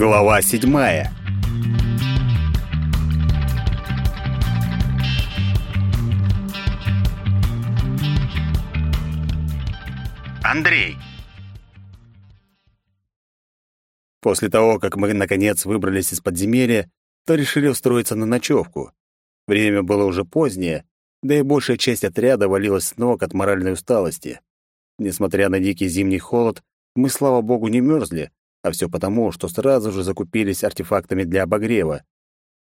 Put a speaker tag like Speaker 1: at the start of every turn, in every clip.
Speaker 1: Глава седьмая. Андрей. После того, как мы наконец выбрались из подземелья, то решили устроиться на ночевку. Время было уже позднее, да и большая часть отряда валилась с ног от моральной усталости. Несмотря на дикий зимний холод, мы, слава богу, не мерзли, а все потому, что сразу же закупились артефактами для обогрева.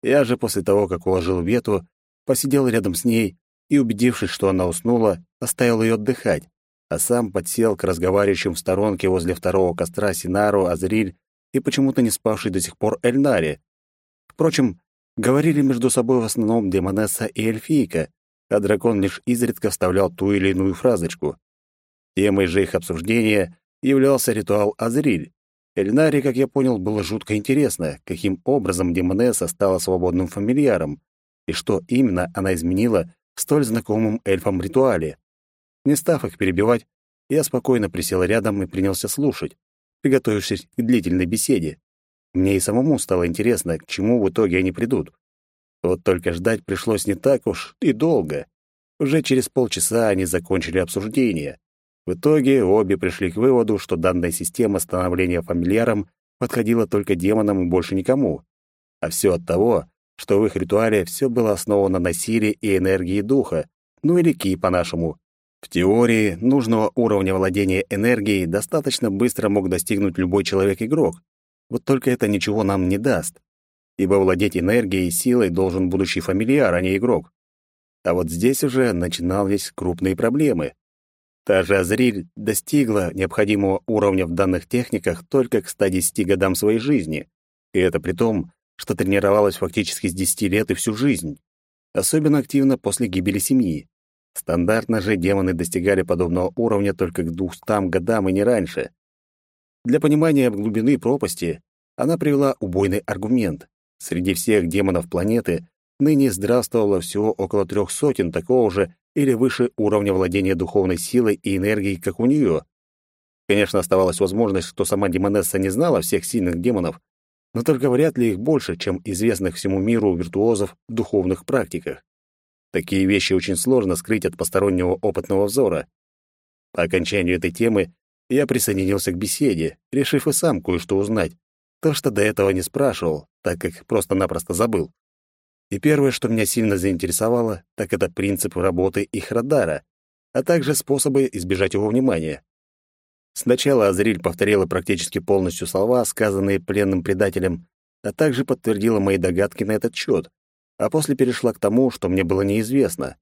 Speaker 1: Я же после того, как уложил Вету, посидел рядом с ней и, убедившись, что она уснула, оставил ее отдыхать, а сам подсел к разговаривающим в сторонке возле второго костра Синару, Азриль и почему-то не спавший до сих пор Эльнари. Впрочем, говорили между собой в основном Демонесса и Эльфийка, а дракон лишь изредка вставлял ту или иную фразочку. Темой же их обсуждения являлся ритуал Азриль. Эльнаре, как я понял, было жутко интересно, каким образом Демонесса стала свободным фамильяром, и что именно она изменила в столь знакомом эльфам ритуале. Не став их перебивать, я спокойно присел рядом и принялся слушать, приготовившись к длительной беседе. Мне и самому стало интересно, к чему в итоге они придут. Вот только ждать пришлось не так уж и долго. Уже через полчаса они закончили обсуждение. В итоге обе пришли к выводу, что данная система становления фамильяром подходила только демонам и больше никому. А все от того, что в их ритуале все было основано на силе и энергии духа, ну или ки по-нашему. В теории, нужного уровня владения энергией достаточно быстро мог достигнуть любой человек-игрок. Вот только это ничего нам не даст ибо владеть энергией и силой должен будущий фамильяр, а не игрок. А вот здесь уже начинались крупные проблемы. Та же Азриль достигла необходимого уровня в данных техниках только к 110 годам своей жизни, и это при том, что тренировалась фактически с 10 лет и всю жизнь. Особенно активно после гибели семьи. Стандартно же демоны достигали подобного уровня только к 200 годам и не раньше. Для понимания глубины пропасти она привела убойный аргумент. Среди всех демонов планеты ныне здравствовало всего около трех сотен такого же или выше уровня владения духовной силой и энергией, как у нее. Конечно, оставалась возможность, что сама демонесса не знала всех сильных демонов, но только вряд ли их больше, чем известных всему миру виртуозов в духовных практиках. Такие вещи очень сложно скрыть от постороннего опытного взора. По окончанию этой темы я присоединился к беседе, решив и сам кое-что узнать, то, что до этого не спрашивал, так как просто-напросто забыл. И первое, что меня сильно заинтересовало, так это принцип работы их радара, а также способы избежать его внимания. Сначала Азриль повторила практически полностью слова, сказанные пленным предателем, а также подтвердила мои догадки на этот счет, а после перешла к тому, что мне было неизвестно.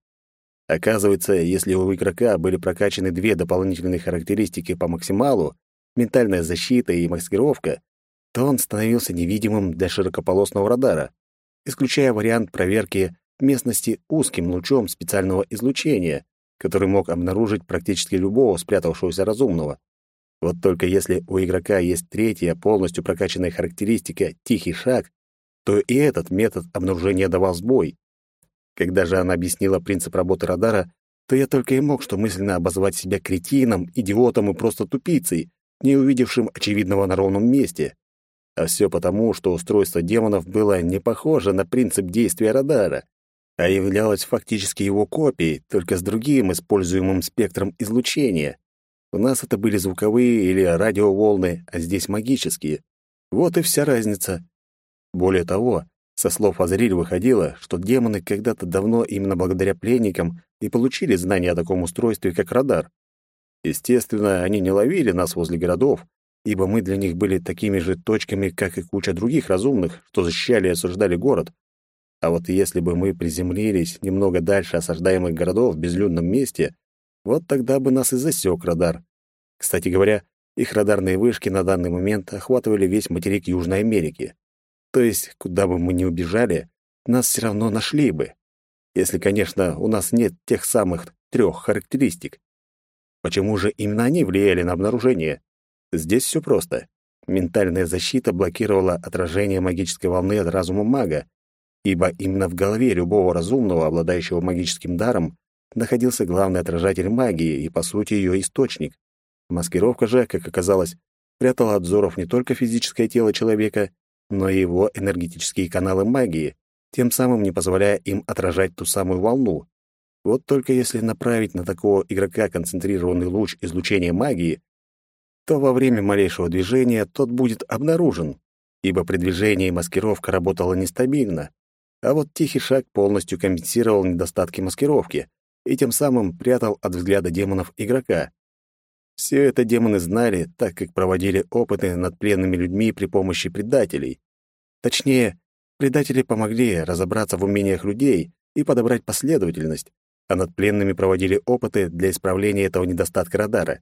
Speaker 1: Оказывается, если у игрока были прокачаны две дополнительные характеристики по максималу, ментальная защита и маскировка, то он становился невидимым для широкополосного радара, исключая вариант проверки местности узким лучом специального излучения, который мог обнаружить практически любого спрятавшегося разумного. Вот только если у игрока есть третья полностью прокачанная характеристика «тихий шаг», то и этот метод обнаружения давал сбой. Когда же она объяснила принцип работы радара, то я только и мог что мысленно обозвать себя кретином, идиотом и просто тупицей, не увидевшим очевидного на ровном месте. А все потому, что устройство демонов было не похоже на принцип действия радара, а являлось фактически его копией, только с другим используемым спектром излучения. У нас это были звуковые или радиоволны, а здесь магические. Вот и вся разница. Более того, со слов Азриль выходило, что демоны когда-то давно именно благодаря пленникам и получили знания о таком устройстве, как радар. Естественно, они не ловили нас возле городов, ибо мы для них были такими же точками, как и куча других разумных, что защищали и осаждали город. А вот если бы мы приземлились немного дальше осаждаемых городов в безлюдном месте, вот тогда бы нас и засек радар. Кстати говоря, их радарные вышки на данный момент охватывали весь материк Южной Америки. То есть, куда бы мы ни убежали, нас все равно нашли бы. Если, конечно, у нас нет тех самых трех характеристик. Почему же именно они влияли на обнаружение? Здесь все просто. Ментальная защита блокировала отражение магической волны от разума мага, ибо именно в голове любого разумного, обладающего магическим даром, находился главный отражатель магии и, по сути, ее источник. Маскировка же, как оказалось, прятала от взоров не только физическое тело человека, но и его энергетические каналы магии, тем самым не позволяя им отражать ту самую волну. Вот только если направить на такого игрока концентрированный луч излучения магии, то во время малейшего движения тот будет обнаружен, ибо при движении маскировка работала нестабильно, а вот тихий шаг полностью компенсировал недостатки маскировки и тем самым прятал от взгляда демонов игрока. Все это демоны знали, так как проводили опыты над пленными людьми при помощи предателей. Точнее, предатели помогли разобраться в умениях людей и подобрать последовательность, а над пленными проводили опыты для исправления этого недостатка радара.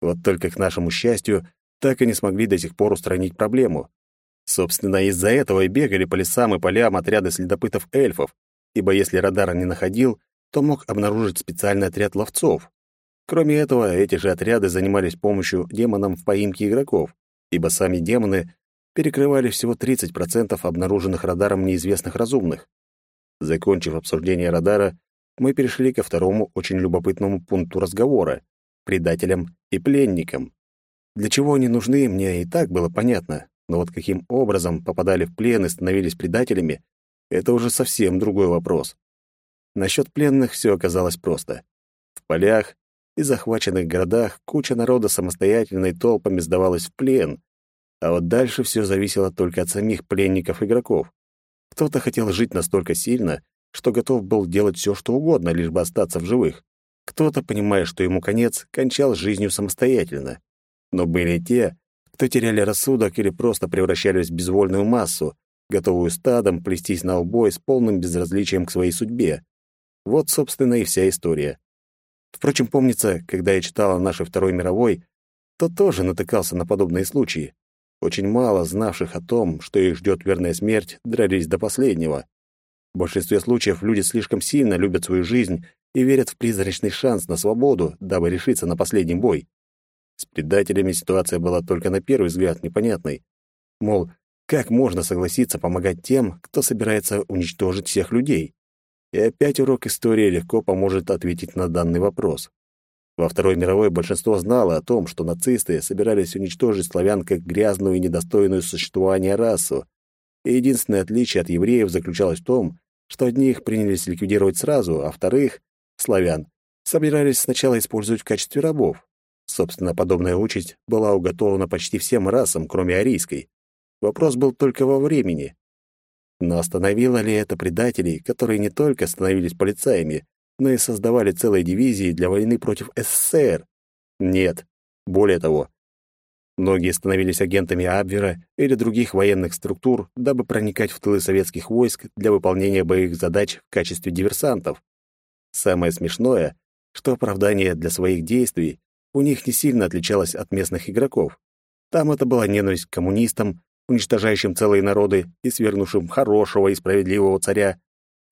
Speaker 1: Вот только к нашему счастью, так и не смогли до сих пор устранить проблему. Собственно, из-за этого и бегали по лесам и полям отряды следопытов-эльфов, ибо если радара не находил, то мог обнаружить специальный отряд ловцов. Кроме этого, эти же отряды занимались помощью демонам в поимке игроков, ибо сами демоны перекрывали всего 30% обнаруженных радаром неизвестных разумных. Закончив обсуждение радара, мы перешли ко второму очень любопытному пункту разговора — предателям и пленникам. Для чего они нужны, мне и так было понятно, но вот каким образом попадали в плен и становились предателями — это уже совсем другой вопрос. Насчет пленных все оказалось просто. В полях и захваченных городах куча народа самостоятельно и толпами сдавалась в плен, а вот дальше все зависело только от самих пленников-игроков. Кто-то хотел жить настолько сильно, что готов был делать все, что угодно, лишь бы остаться в живых. Кто-то, понимая, что ему конец, кончал жизнью самостоятельно. Но были те, кто теряли рассудок или просто превращались в безвольную массу, готовую стадом плестись на убой с полным безразличием к своей судьбе. Вот, собственно, и вся история. Впрочем, помнится, когда я читал о нашей Второй мировой, то тоже натыкался на подобные случаи. Очень мало знавших о том, что их ждет верная смерть, дрались до последнего. В большинстве случаев люди слишком сильно любят свою жизнь и верят в призрачный шанс на свободу, дабы решиться на последний бой. С предателями ситуация была только на первый взгляд непонятной. Мол, как можно согласиться помогать тем, кто собирается уничтожить всех людей? И опять урок истории легко поможет ответить на данный вопрос. Во Второй мировой большинство знало о том, что нацисты собирались уничтожить славян как грязную и недостойную существования расу, и единственное отличие от евреев заключалось в том, что одних принялись ликвидировать сразу, а вторых, славян, собирались сначала использовать в качестве рабов. Собственно, подобная участь была уготована почти всем расам, кроме арийской. Вопрос был только во времени. Но остановило ли это предателей, которые не только становились полицаями, но и создавали целые дивизии для войны против СССР? Нет. Более того, Многие становились агентами Абвера или других военных структур, дабы проникать в тылы советских войск для выполнения боевых задач в качестве диверсантов. Самое смешное, что оправдание для своих действий у них не сильно отличалось от местных игроков. Там это была ненависть к коммунистам, уничтожающим целые народы и свергнувшим хорошего и справедливого царя,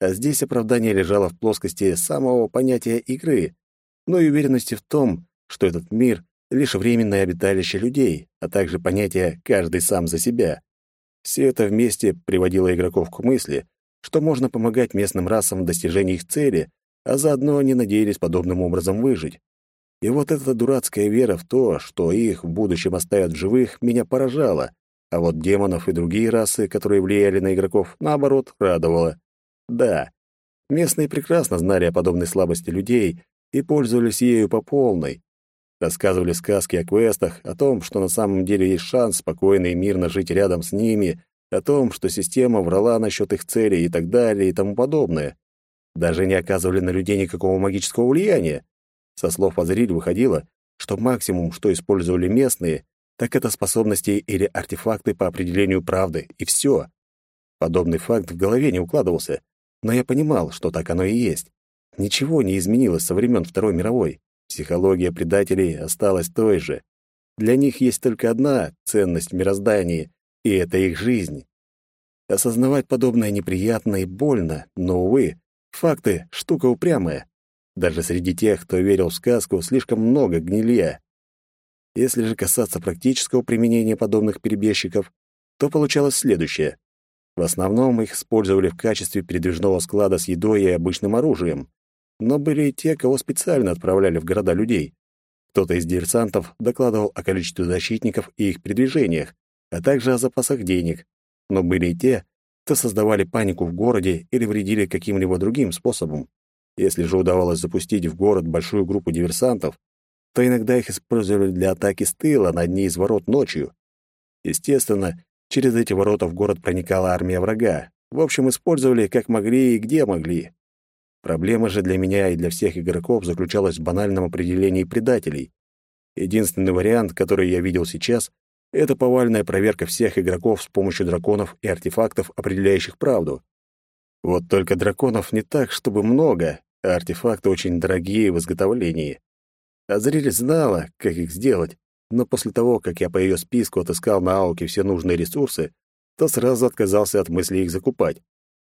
Speaker 1: а здесь оправдание лежало в плоскости самого понятия игры, но и уверенности в том, что этот мир лишь временное обиталище людей, а также понятие «каждый сам за себя». Все это вместе приводило игроков к мысли, что можно помогать местным расам в достижении их цели, а заодно они надеялись подобным образом выжить. И вот эта дурацкая вера в то, что их в будущем оставят в живых, меня поражала, а вот демонов и другие расы, которые влияли на игроков, наоборот, радовала. Да, местные прекрасно знали о подобной слабости людей и пользовались ею по полной, Рассказывали сказки о квестах, о том, что на самом деле есть шанс спокойно и мирно жить рядом с ними, о том, что система врала насчет их целей и так далее и тому подобное. Даже не оказывали на людей никакого магического влияния. Со слов Азриль выходило, что максимум, что использовали местные, так это способности или артефакты по определению правды, и все. Подобный факт в голове не укладывался, но я понимал, что так оно и есть. Ничего не изменилось со времен Второй мировой. Психология предателей осталась той же. Для них есть только одна ценность в мироздании, и это их жизнь. Осознавать подобное неприятно и больно, но, увы, факты — штука упрямая. Даже среди тех, кто верил в сказку, слишком много гнилья. Если же касаться практического применения подобных перебежчиков, то получалось следующее. В основном их использовали в качестве передвижного склада с едой и обычным оружием. Но были и те, кого специально отправляли в города людей. Кто-то из диверсантов докладывал о количестве защитников и их передвижениях, а также о запасах денег. но были и те, кто создавали панику в городе или вредили каким-либо другим способом. Если же удавалось запустить в город большую группу диверсантов, то иногда их использовали для атаки с тыла на одни из ворот ночью. Естественно, через эти ворота в город проникала армия врага. В общем, использовали как могли и где могли. Проблема же для меня и для всех игроков заключалась в банальном определении предателей. Единственный вариант, который я видел сейчас, это повальная проверка всех игроков с помощью драконов и артефактов, определяющих правду. Вот только драконов не так, чтобы много, а артефакты очень дорогие в изготовлении. Азриль знала, как их сделать, но после того, как я по ее списку отыскал на Ауке все нужные ресурсы, то сразу отказался от мысли их закупать.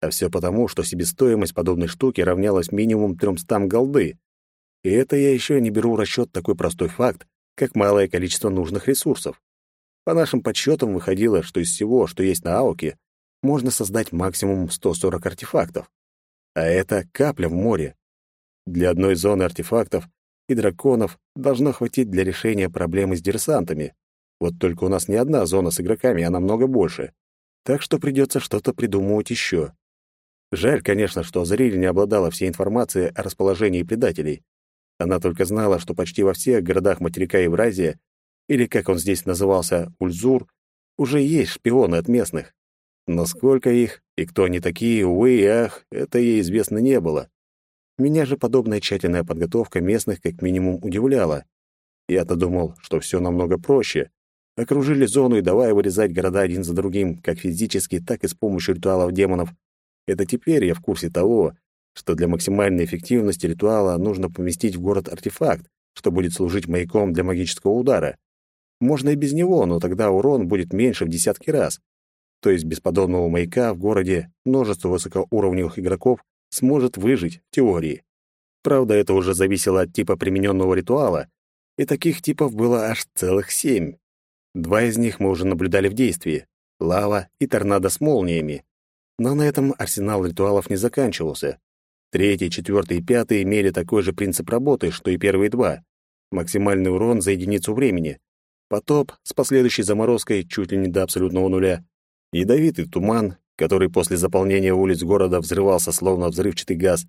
Speaker 1: А все потому, что себестоимость подобной штуки равнялась минимум 300 голды. И это я еще не беру в расчет такой простой факт, как малое количество нужных ресурсов. По нашим подсчетам выходило, что из всего, что есть на Ауке, можно создать максимум 140 артефактов. А это капля в море. Для одной зоны артефактов и драконов должно хватить для решения проблемы с диверсантами. Вот только у нас не одна зона с игроками, а намного больше. Так что придется что-то придумывать еще. Жаль, конечно, что Азариль не обладала всей информацией о расположении предателей. Она только знала, что почти во всех городах материка Евразия, или, как он здесь назывался, Ульзур, уже есть шпионы от местных. Но сколько их и кто они такие, увы и ах, это ей известно не было. Меня же подобная тщательная подготовка местных как минимум удивляла. Я-то думал, что все намного проще. Окружили зону и давай вырезать города один за другим, как физически, так и с помощью ритуалов демонов. Это теперь я в курсе того, что для максимальной эффективности ритуала нужно поместить в город артефакт, что будет служить маяком для магического удара. Можно и без него, но тогда урон будет меньше в десятки раз. То есть без подобного маяка в городе множество высокоуровневых игроков сможет выжить в теории. Правда, это уже зависело от типа примененного ритуала, и таких типов было аж целых семь. Два из них мы уже наблюдали в действии — лава и торнадо с молниями. Но на этом арсенал ритуалов не заканчивался. Третий, четвертый и пятый имели такой же принцип работы, что и первые два. Максимальный урон за единицу времени. Потоп с последующей заморозкой чуть ли не до абсолютного нуля. Ядовитый туман, который после заполнения улиц города взрывался словно взрывчатый газ,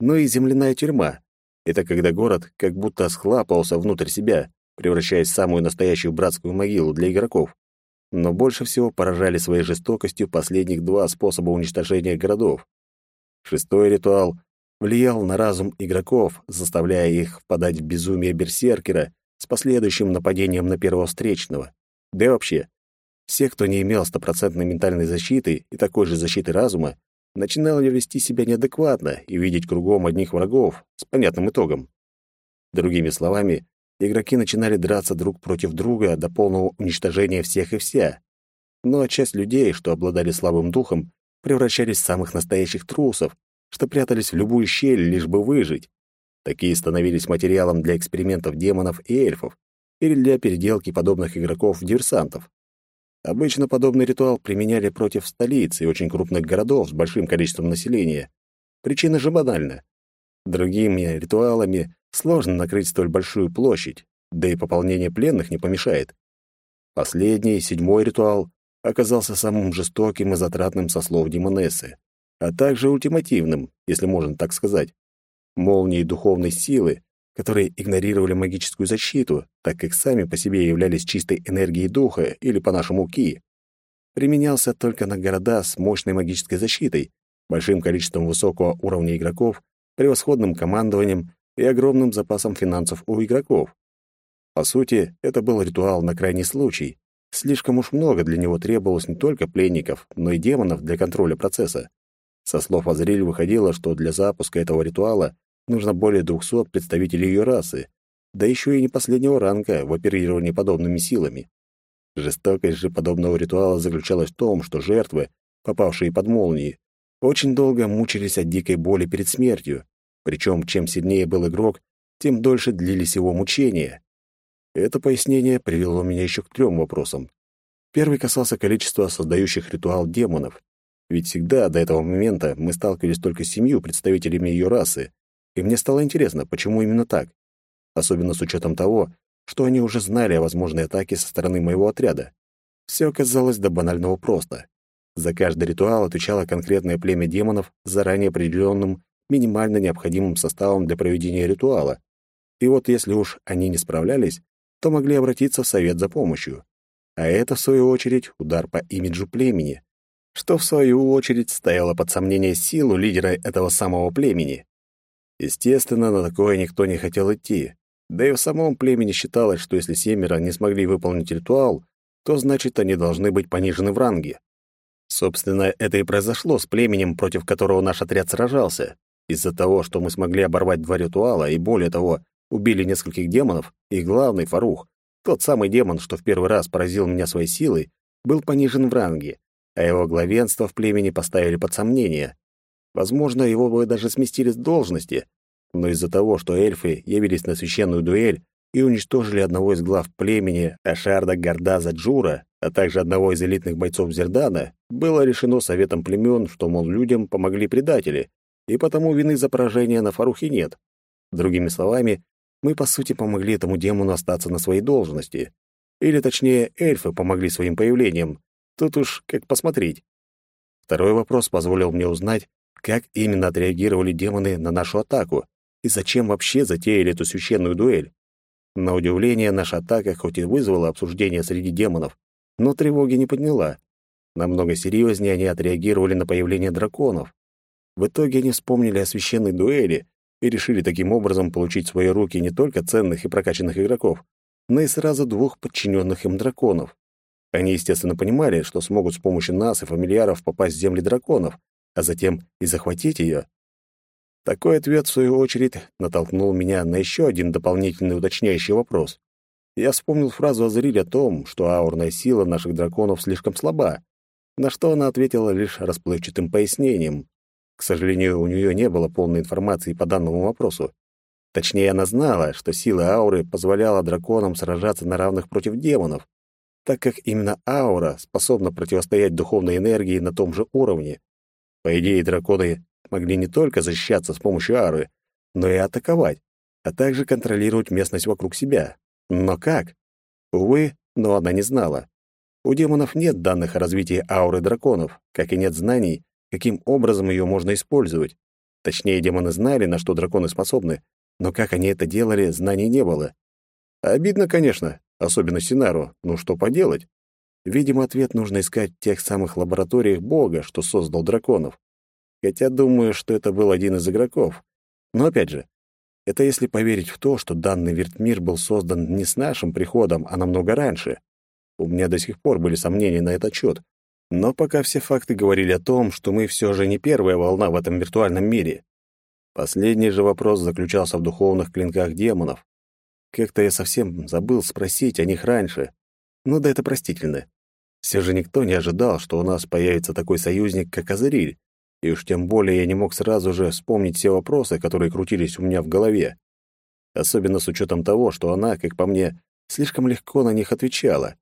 Speaker 1: но и земляная тюрьма. Это когда город как будто схлапывался внутрь себя, превращаясь в самую настоящую братскую могилу для игроков. Но больше всего поражали своей жестокостью последних два способа уничтожения городов. Шестой ритуал влиял на разум игроков, заставляя их впадать в безумие берсеркера с последующим нападением на первого встречного. Да и вообще, все, кто не имел стопроцентной ментальной защиты и такой же защиты разума, начинали вести себя неадекватно и видеть кругом одних врагов с понятным итогом. Другими словами, игроки начинали драться друг против друга до полного уничтожения всех и вся. Но часть людей, что обладали слабым духом, превращались в самых настоящих трусов, что прятались в любую щель, лишь бы выжить. Такие становились материалом для экспериментов демонов и эльфов или для переделки подобных игроков в диверсантов. Обычно подобный ритуал применяли против столиц и очень крупных городов с большим количеством населения. Причина же банальна. Другими ритуалами сложно накрыть столь большую площадь, да и пополнение пленных не помешает. Последний, седьмой ритуал, оказался самым жестоким и затратным со слов Демонессы, а также ультимативным, если можно так сказать. Молнии духовной силы которые игнорировали магическую защиту, так как сами по себе являлись чистой энергией духа или по-нашему ки. Применялся только на города с мощной магической защитой, большим количеством высокого уровня игроков, превосходным командованием и огромным запасом финансов у игроков. По сути, это был ритуал на крайний случай. Слишком уж много для него требовалось не только пленников, но и демонов для контроля процесса. Со слов Азриль выходило, что для запуска этого ритуала нужно более 200 представителей ее расы, да еще и не последнего ранга в оперировании подобными силами. Жестокость же подобного ритуала заключалась в том, что жертвы, попавшие под молнии, очень долго мучились от дикой боли перед смертью, причем чем сильнее был игрок, тем дольше длились его мучения. Это пояснение привело меня еще к трем вопросам. Первый касался количества создающих ритуал демонов, ведь всегда до этого момента мы сталкивались только с семью представителями ее расы, и мне стало интересно, почему именно так. Особенно с учетом того, что они уже знали о возможной атаке со стороны моего отряда. Все оказалось до банального просто. За каждый ритуал отвечало конкретное племя демонов с заранее определенным минимально необходимым составом для проведения ритуала. И вот если уж они не справлялись, то могли обратиться в совет за помощью. А это, в свою очередь, удар по имиджу племени, что, в свою очередь, ставило под сомнение силу лидера этого самого племени. Естественно, на такое никто не хотел идти. Да и в самом племени считалось, что если семеро не смогли выполнить ритуал, то значит, они должны быть понижены в ранге. Собственно, это и произошло с племенем, против которого наш отряд сражался. Из-за того, что мы смогли оборвать два ритуала и, более того, убили нескольких демонов, и главный, Фарух, тот самый демон, что в первый раз поразил меня своей силой, был понижен в ранге, а его главенство в племени поставили под сомнение. Возможно, его бы даже сместили с должности, но из-за того, что эльфы явились на священную дуэль и уничтожили одного из глав племени Ашарда Гардаза Джура, а также одного из элитных бойцов Зердана, было решено советом племен, что, мол, людям помогли предатели, и потому вины за поражение на Фарухе нет. Другими словами, мы, по сути, помогли этому демону остаться на своей должности. Или, точнее, эльфы помогли своим появлением. Тут уж как посмотреть. Второй вопрос позволил мне узнать, как именно отреагировали демоны на нашу атаку и зачем вообще затеяли эту священную дуэль. На удивление, наша атака хоть и вызвала обсуждение среди демонов, но тревоги не подняла. Намного серьезнее они отреагировали на появление драконов. В итоге они вспомнили о священной дуэли и решили таким образом получить в свои руки не только ценных и прокачанных игроков, но и сразу двух подчиненных им драконов. Они, естественно, понимали, что смогут с помощью нас и фамильяров попасть в земли драконов, а затем и захватить ее. Такой ответ, в свою очередь, натолкнул меня на еще один дополнительный уточняющий вопрос. Я вспомнил фразу Азриль о том, что аурная сила наших драконов слишком слаба, на что она ответила лишь расплывчатым пояснением, к сожалению, у нее не было полной информации по данному вопросу. Точнее, она знала, что сила ауры позволяла драконам сражаться на равных против демонов, так как именно аура способна противостоять духовной энергии на том же уровне. По идее, драконы могли не только защищаться с помощью ауры, но и атаковать, а также контролировать местность вокруг себя. Но как? Увы, но она не знала. У демонов нет данных о развитии ауры драконов, как и нет знаний каким образом ее можно использовать. Точнее, демоны знали, на что драконы способны, но как они это делали, знаний не было. Обидно, конечно, особенно Синару, но что поделать? Видимо, ответ нужно искать в тех самых лабораториях Бога, что создал драконов. Хотя думаю, что это был один из игроков. Но опять же, это если поверить в то, что данный вертмир был создан не с нашим приходом, а намного раньше. У меня до сих пор были сомнения на этот счет, но пока все факты говорили о том, что мы все же не первая волна в этом виртуальном мире. Последний же вопрос заключался в духовных клинках демонов. Как-то я совсем забыл спросить о них раньше. Ну да это простительно. Все же никто не ожидал, что у нас появится такой союзник, как Азариль, и уж тем более я не мог сразу же вспомнить все вопросы, которые крутились у меня в голове. Особенно с учетом того, что она, как по мне, слишком легко на них отвечала.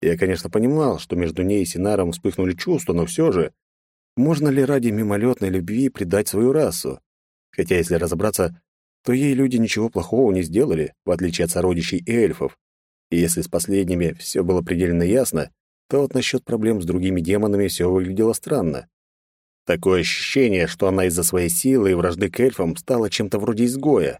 Speaker 1: Я, конечно, понимал, что между ней и Синаром вспыхнули чувства, но все же, можно ли ради мимолетной любви предать свою расу? Хотя, если разобраться, то ей люди ничего плохого не сделали, в отличие от сородичей и эльфов. И если с последними все было предельно ясно, то вот насчет проблем с другими демонами все выглядело странно. Такое ощущение, что она из-за своей силы и вражды к эльфам стала чем-то вроде изгоя.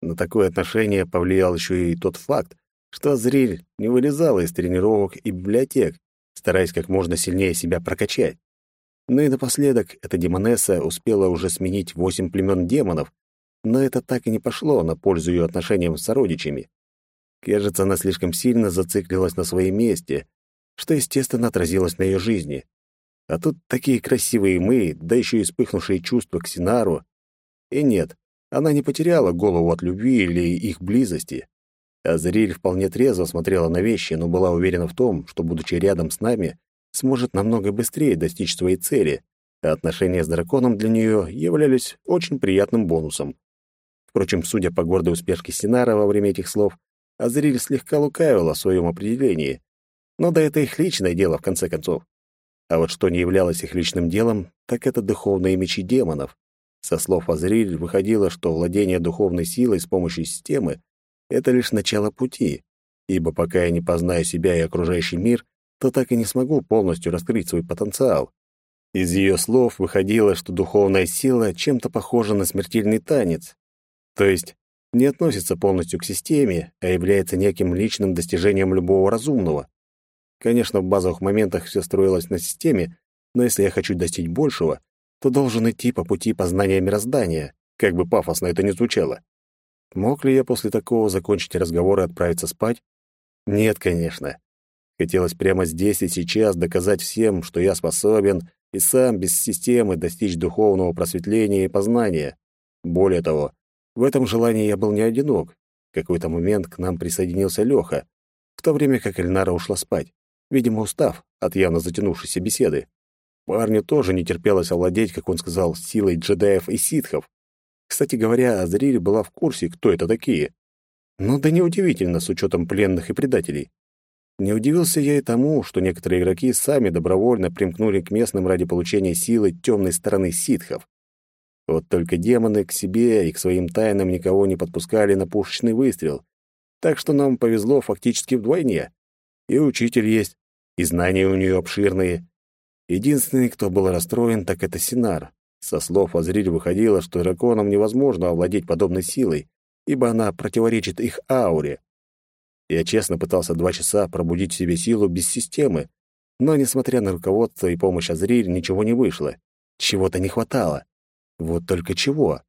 Speaker 1: На такое отношение повлиял еще и тот факт, что Азриль не вылезала из тренировок и библиотек, стараясь как можно сильнее себя прокачать. Ну и напоследок эта демонесса успела уже сменить восемь племен демонов, но это так и не пошло на пользу ее отношениям с сородичами. Кажется, она слишком сильно зациклилась на своем месте, что, естественно, отразилось на ее жизни. А тут такие красивые мы, да еще и вспыхнувшие чувства к Синару. И нет, она не потеряла голову от любви или их близости. Азриль вполне трезво смотрела на вещи, но была уверена в том, что, будучи рядом с нами, сможет намного быстрее достичь своей цели, а отношения с драконом для нее являлись очень приятным бонусом. Впрочем, судя по гордой успешке Синара во время этих слов, Азриль слегка лукавила в своем определении. Но да это их личное дело, в конце концов. А вот что не являлось их личным делом, так это духовные мечи демонов. Со слов Азриль выходило, что владение духовной силой с помощью системы это лишь начало пути, ибо пока я не познаю себя и окружающий мир, то так и не смогу полностью раскрыть свой потенциал. Из ее слов выходило, что духовная сила чем-то похожа на смертельный танец. То есть не относится полностью к системе, а является неким личным достижением любого разумного. Конечно, в базовых моментах все строилось на системе, но если я хочу достичь большего, то должен идти по пути познания мироздания, как бы пафосно это ни звучало. Мог ли я после такого закончить разговор и отправиться спать? Нет, конечно. Хотелось прямо здесь и сейчас доказать всем, что я способен и сам без системы достичь духовного просветления и познания. Более того, в этом желании я был не одинок. В какой-то момент к нам присоединился Лёха, в то время как Эльнара ушла спать, видимо, устав от явно затянувшейся беседы. Парню тоже не терпелось овладеть, как он сказал, силой джедаев и ситхов. Кстати говоря, Азриль была в курсе, кто это такие. Ну да неудивительно, с учетом пленных и предателей. Не удивился я и тому, что некоторые игроки сами добровольно примкнули к местным ради получения силы темной стороны ситхов. Вот только демоны к себе и к своим тайнам никого не подпускали на пушечный выстрел. Так что нам повезло фактически вдвойне. И учитель есть, и знания у нее обширные. Единственный, кто был расстроен, так это Синар. Со слов Азриль выходило, что драконам невозможно овладеть подобной силой, ибо она противоречит их ауре. Я честно пытался два часа пробудить в себе силу без системы, но, несмотря на руководство и помощь Азриль, ничего не вышло. Чего-то не хватало. Вот только чего?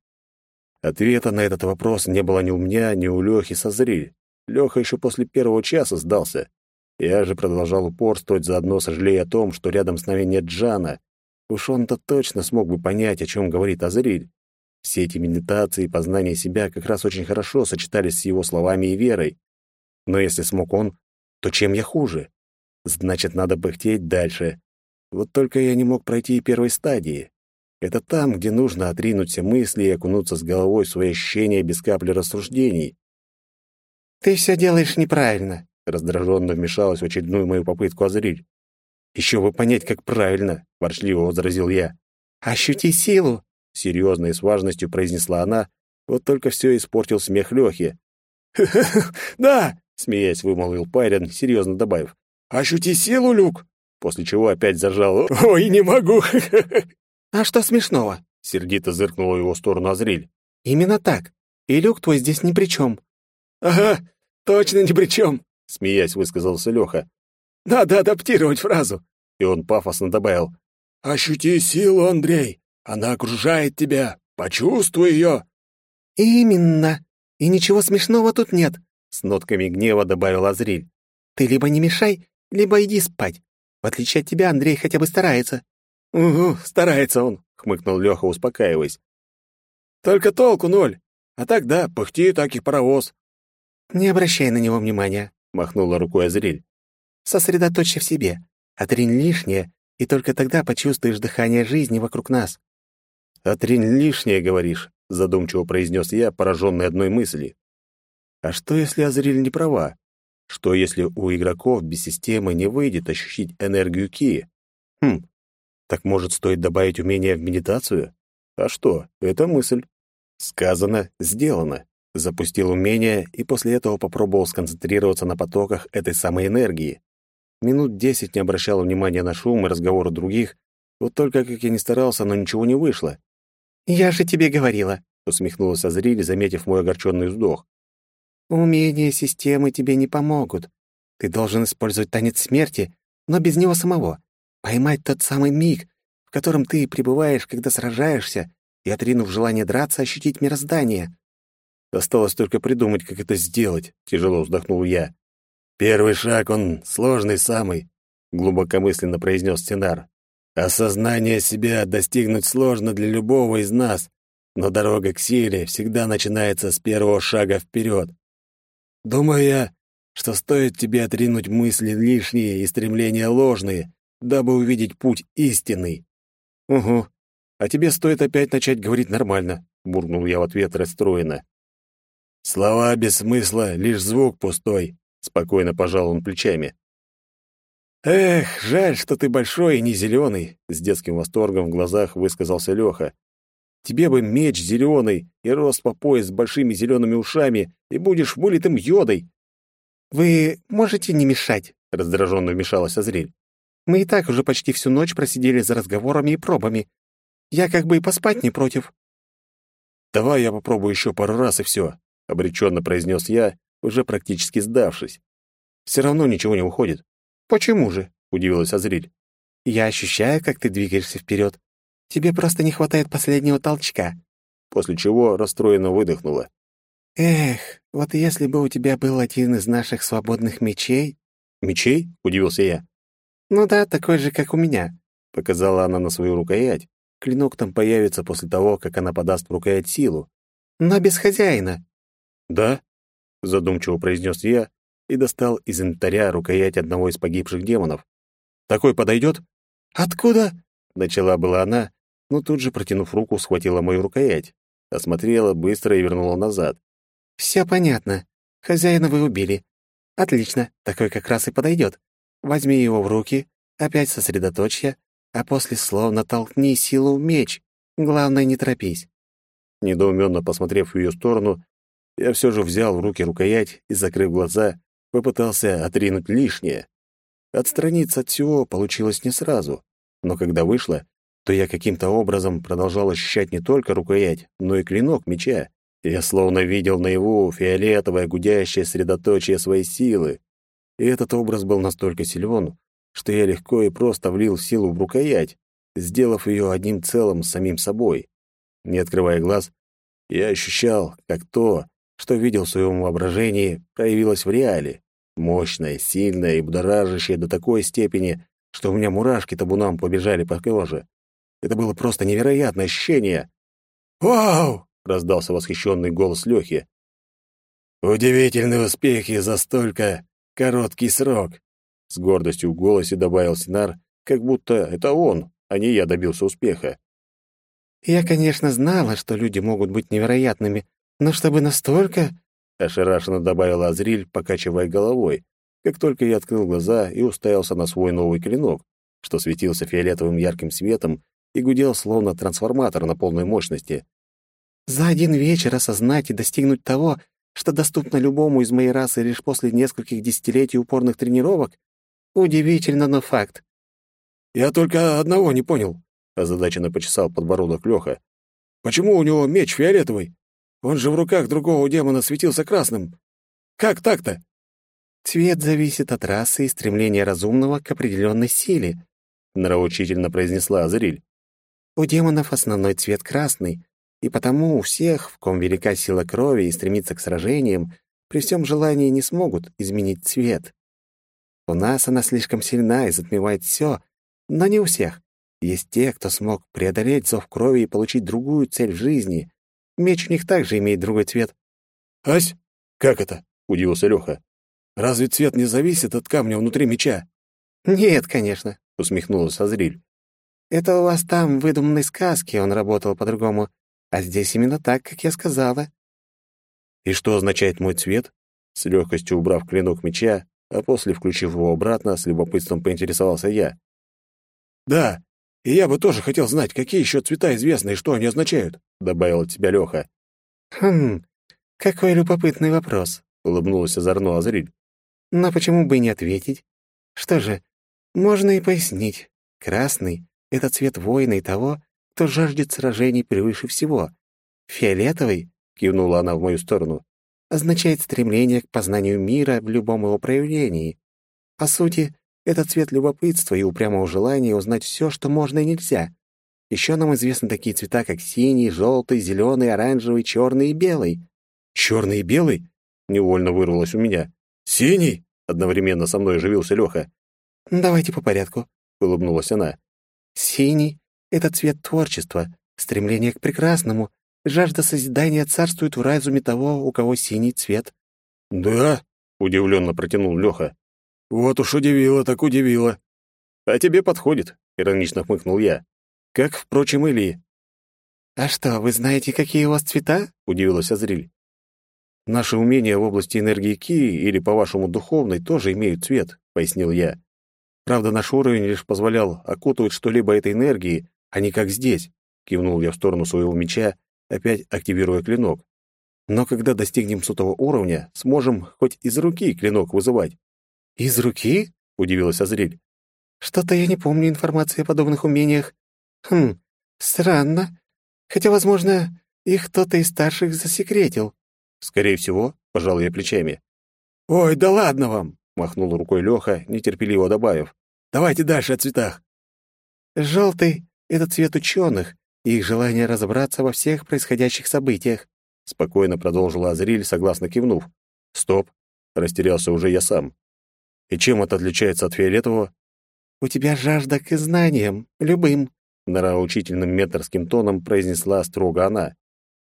Speaker 1: Ответа на этот вопрос не было ни у меня, ни у Лёхи со Азриль. Лёха еще после первого часа сдался. Я же продолжал упорствовать, заодно сожалея о том, что рядом с нами нет Джана. Уж он-то точно смог бы понять, о чем говорит Азриль. Все эти медитации и познание себя как раз очень хорошо сочетались с его словами и верой. Но если смог он, то чем я хуже? Значит, надо пыхтеть дальше. Вот только я не мог пройти и первой стадии. Это там, где нужно отринуть все мысли и окунуться с головой в свои ощущения без капли рассуждений.
Speaker 2: «Ты все делаешь неправильно», —
Speaker 1: раздраженно вмешалась в очередную мою попытку озрить. «Еще бы понять, как правильно», — ворчливо возразил я.
Speaker 2: «Ощути силу», —
Speaker 1: серьезно и с важностью произнесла она, вот только все испортил смех Лехи.
Speaker 2: «Да!»
Speaker 1: — смеясь вымолвил парень, серьезно добавив.
Speaker 2: «Ощути силу, Люк!»
Speaker 1: После чего опять зажал.
Speaker 2: «Ой, не могу!» «А что смешного?»
Speaker 1: — сердито зыркнула его сторону Азриль.
Speaker 2: «Именно так. И люк твой здесь ни при чем». «Ага, точно ни при чем», — смеясь высказался Леха. «Надо адаптировать фразу».
Speaker 1: И он пафосно добавил.
Speaker 2: «Ощути силу, Андрей. Она окружает тебя. Почувствуй ее». «Именно. И ничего смешного тут нет», — с нотками гнева добавил Азриль. «Ты либо не мешай, либо иди спать. В отличие от тебя, Андрей хотя бы старается».
Speaker 1: «Угу, старается он», — хмыкнул Леха, успокаиваясь.
Speaker 2: «Только толку ноль. А так да, пыхти, так и паровоз». «Не обращай на него внимания», — махнула рукой Азриль. «Сосредоточься в себе, отринь лишнее, и только тогда почувствуешь дыхание жизни вокруг нас».
Speaker 1: «Отринь лишнее, говоришь», — задумчиво произнес я, пораженный одной мыслью. «А что, если Азриль не права? Что, если у игроков без системы не выйдет ощутить энергию Ки? Хм, так, может, стоит добавить умение в медитацию? А что, это мысль. Сказано, сделано. Запустил умение и после этого попробовал сконцентрироваться на потоках этой самой энергии. Минут десять не обращал внимания на шум и разговоры других, вот только как я не старался, но ничего не вышло.
Speaker 2: «Я же тебе говорила», —
Speaker 1: усмехнулась Азриль, заметив мой огорченный вздох.
Speaker 2: «Умения системы тебе не помогут. Ты должен использовать танец смерти, но без него самого. Поймать тот самый миг, в котором ты пребываешь, когда сражаешься, и, отринув желание драться, ощутить мироздание.
Speaker 1: Осталось только придумать, как это сделать, тяжело вздохнул я. Первый шаг, он сложный самый, глубокомысленно произнес Стенар. Осознание себя достигнуть сложно для любого из нас, но дорога к силе всегда начинается с первого шага вперед. Думаю я, что стоит тебе отринуть мысли лишние и стремления ложные, дабы увидеть путь истинный. Угу. А тебе стоит опять начать говорить нормально, буркнул я в ответ расстроенно. Слова без смысла, лишь звук пустой, спокойно пожал он плечами. Эх, жаль, что ты большой и не зеленый, с детским восторгом в глазах высказался Леха. Тебе бы меч зеленый и рост по пояс с большими зелеными ушами, и будешь вылитым йодой.
Speaker 2: Вы можете не мешать,
Speaker 1: раздраженно вмешалась Азриль.
Speaker 2: Мы и так уже почти всю ночь просидели за разговорами и пробами. Я как бы и поспать не против».
Speaker 1: «Давай я попробую еще пару раз, и все», — обреченно произнес я, уже практически сдавшись. «Все равно ничего не уходит».
Speaker 2: «Почему же?»
Speaker 1: — удивилась Азриль.
Speaker 2: «Я ощущаю, как ты двигаешься вперед. Тебе просто не хватает последнего толчка».
Speaker 1: После чего расстроенно выдохнула.
Speaker 2: «Эх, вот если бы у тебя был один из наших свободных мечей...»
Speaker 1: «Мечей?» — удивился я.
Speaker 2: «Ну да, такой же, как у меня», —
Speaker 1: показала она на свою рукоять. Клинок там появится после того, как она подаст в рукоять силу.
Speaker 2: «Но без хозяина».
Speaker 1: «Да?» — задумчиво произнес я и достал из инвентаря рукоять одного из погибших демонов. «Такой подойдет?»
Speaker 2: «Откуда?»
Speaker 1: — начала была она, но тут же, протянув руку, схватила мою рукоять, осмотрела быстро и вернула назад.
Speaker 2: «Все понятно. Хозяина вы убили. Отлично, такой как раз и подойдет. Возьми его в руки, опять сосредоточься, а после словно толкни силу в меч. Главное, не торопись».
Speaker 1: Недоуменно посмотрев в ее сторону, я все же взял в руки рукоять и, закрыв глаза, попытался отринуть лишнее. Отстраниться от всего получилось не сразу, но когда вышло, то я каким-то образом продолжал ощущать не только рукоять, но и клинок меча. Я словно видел наяву фиолетовое гудящее средоточие своей силы. И этот образ был настолько силен, что я легко и просто влил силу в рукоять, сделав ее одним целым с самим собой. Не открывая глаз, я ощущал, как то, что видел в своем воображении, проявилось в реале. Мощное, сильное и будоражащее до такой степени, что у меня мурашки табуном побежали по коже. Это было просто невероятное ощущение.
Speaker 2: «Вау!»
Speaker 1: — раздался восхищенный голос Лёхи. «Удивительные успехи за столько короткий срок!» С гордостью в голосе добавил Синар, как будто это он, а не я добился успеха.
Speaker 2: «Я, конечно, знала, что люди могут быть невероятными, но чтобы настолько...»
Speaker 1: — ошарашенно добавила Азриль, покачивая головой, как только я открыл глаза и уставился на свой новый клинок, что светился фиолетовым ярким светом и гудел словно трансформатор на полной мощности.
Speaker 2: За один вечер осознать и достигнуть того, что доступно любому из моей расы лишь после нескольких десятилетий упорных тренировок? Удивительно, но факт.
Speaker 1: «Я только одного не понял», — озадаченно почесал подбородок Лёха. «Почему у него меч фиолетовый? Он же в руках другого демона светился красным. Как так-то?»
Speaker 2: «Цвет зависит от расы и стремления разумного к определенной силе», — нравоучительно произнесла Азриль. «У демонов основной цвет красный, и потому у всех, в ком велика сила крови и стремится к сражениям, при всем желании не смогут изменить цвет. У нас она слишком сильна и затмевает все, но не у всех. Есть те, кто смог преодолеть зов крови и получить другую цель в жизни. Меч у них также имеет другой цвет.
Speaker 1: «Ась, как это?» — удивился Лёха. «Разве цвет не зависит от камня внутри меча?»
Speaker 2: «Нет, конечно», — усмехнулась Азриль. «Это у вас там в выдуманной сказке он работал по-другому. А здесь именно так, как я сказала.
Speaker 1: И что означает мой цвет? С легкостью убрав клинок меча, а после включив его обратно, с любопытством поинтересовался я. Да, и я бы тоже хотел знать, какие еще цвета известны и что они означают, добавил от тебя Леха.
Speaker 2: Хм, какой любопытный вопрос, улыбнулась озорно Азриль. Но почему бы и не ответить? Что же, можно и пояснить. Красный — это цвет воина и того, кто жаждет сражений превыше всего. Фиолетовый, — кивнула она в мою сторону, — означает стремление к познанию мира в любом его проявлении. По сути, это цвет любопытства и упрямого желания узнать все, что можно и нельзя. Еще нам известны такие цвета, как синий, желтый, зеленый, оранжевый, черный и белый.
Speaker 1: Черный и белый? Невольно вырвалось у меня. Синий? Одновременно со мной оживился Леха.
Speaker 2: Давайте по порядку, улыбнулась она. Синий это цвет творчества, стремление к прекрасному, жажда созидания царствует в разуме того, у кого синий цвет.
Speaker 1: «Да?» — удивленно протянул Леха. «Вот уж удивило, так удивило». «А тебе подходит», — иронично хмыкнул я. «Как, впрочем, и Ли».
Speaker 2: «А что, вы знаете, какие у вас цвета?»
Speaker 1: — удивилась Азриль. «Наши умения в области энергии Ки или, по-вашему, духовной, тоже имеют цвет», — пояснил я. «Правда, наш уровень лишь позволял окутывать что-либо этой энергией, а не как здесь», — кивнул я в сторону своего меча, опять активируя клинок. «Но когда достигнем сотого уровня, сможем хоть из руки клинок вызывать».
Speaker 2: «Из руки?»
Speaker 1: — удивилась Азриль.
Speaker 2: «Что-то я не помню информации о подобных умениях. Хм, странно. Хотя, возможно, их кто-то из старших засекретил».
Speaker 1: «Скорее всего», — пожал я плечами.
Speaker 2: «Ой, да ладно вам!»
Speaker 1: — махнул рукой Лёха, нетерпеливо добавив.
Speaker 2: «Давайте дальше о цветах». «Желтый — это цвет ученых и их желание разобраться во всех происходящих событиях», —
Speaker 1: спокойно продолжила Азриль, согласно кивнув. «Стоп!» — растерялся уже я сам. «И чем это отличается от фиолетового?»
Speaker 2: «У тебя жажда к знаниям, любым», —
Speaker 1: нравоучительным менторским тоном произнесла строго она.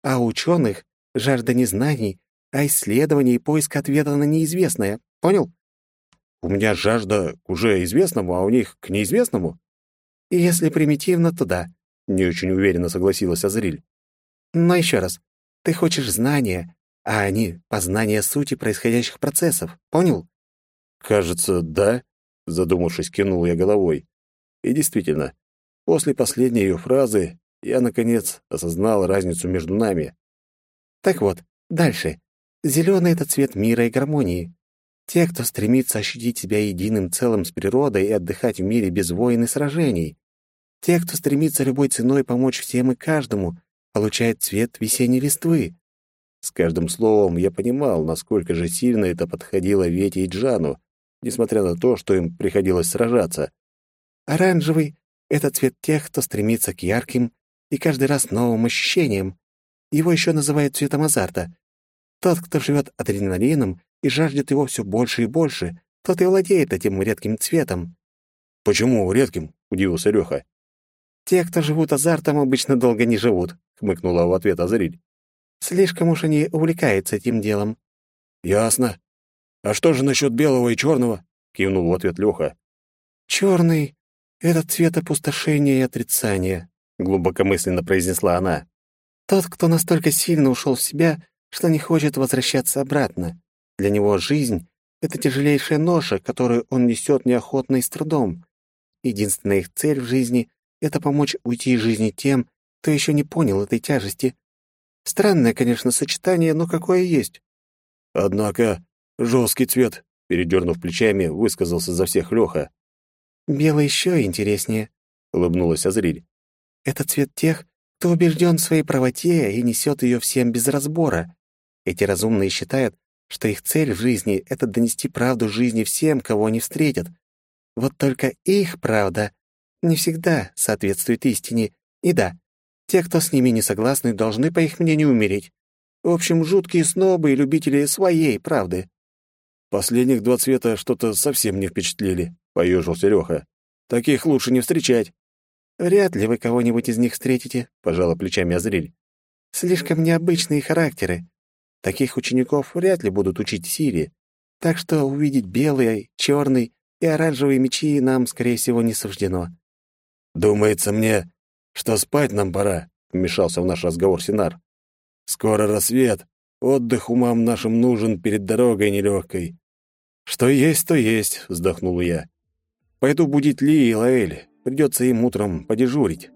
Speaker 2: «А у ученых жажда не знаний, а исследования и поиска ответа на неизвестное. Понял?»
Speaker 1: «У меня жажда к уже известному, а у них к неизвестному?»
Speaker 2: И «Если примитивно, то да», —
Speaker 1: не очень уверенно согласилась Азриль.
Speaker 2: «Но еще раз, ты хочешь знания, а они — познание сути происходящих процессов. Понял?»
Speaker 1: «Кажется, да», — задумавшись, кинул я головой. И действительно, после последней ее фразы я, наконец, осознал разницу между нами.
Speaker 2: «Так вот, дальше. Зеленый — это цвет мира и гармонии. Те, кто стремится ощутить себя единым целым с природой и отдыхать в мире без войн и сражений. Те, кто стремится любой ценой помочь всем и каждому, получает цвет весенней листвы.
Speaker 1: С каждым словом я понимал, насколько же сильно это подходило Вете и Джану, несмотря на то, что им приходилось сражаться.
Speaker 2: Оранжевый — это цвет тех, кто стремится к ярким и каждый раз новым ощущениям. Его еще называют цветом азарта. Тот, кто живет адреналином и жаждет его все больше и больше, тот и владеет этим редким цветом.
Speaker 1: «Почему редким?» — удивился Лёха.
Speaker 2: «Те, кто живут азартом, обычно долго не живут», — хмыкнула в ответ Азриль. Слишком уж они увлекаются этим делом.
Speaker 1: Ясно. А что же насчет белого и черного? кивнул в ответ Леха.
Speaker 2: Черный — это цвет опустошения и отрицания, глубокомысленно произнесла она. Тот, кто настолько сильно ушел в себя, что не хочет возвращаться обратно. Для него жизнь — это тяжелейшая ноша, которую он несет неохотно и с трудом. Единственная их цель в жизни — это помочь уйти из жизни тем, кто еще не понял этой тяжести. Странное, конечно, сочетание, но какое есть.
Speaker 1: Однако жесткий цвет, передернув плечами, высказался за всех Леха.
Speaker 2: Белый еще интереснее,
Speaker 1: улыбнулась Азриль.
Speaker 2: Это цвет тех, кто убежден в своей правоте и несет ее всем без разбора. Эти разумные считают, что их цель в жизни — это донести правду жизни всем, кого они встретят. Вот только их правда не всегда соответствует истине. И да, те, кто с ними не согласны, должны, по их мнению, умереть. В общем, жуткие снобы и любители своей правды.
Speaker 1: Последних два цвета что-то совсем не впечатлили, поежился Лёха. Таких лучше не встречать.
Speaker 2: Вряд ли вы кого-нибудь из них встретите, пожала плечами Азриль. Слишком необычные характеры. Таких учеников вряд ли будут учить силе. Так что увидеть белый, черный и оранжевые мечи нам, скорее всего, не суждено.
Speaker 1: Думается мне, что спать нам пора, вмешался в наш разговор Синар. Скоро рассвет, отдых умам нашим нужен перед дорогой нелегкой.
Speaker 2: Что есть, то есть, вздохнул я. Пойду будить Ли и Лаэль. Придется им утром подежурить.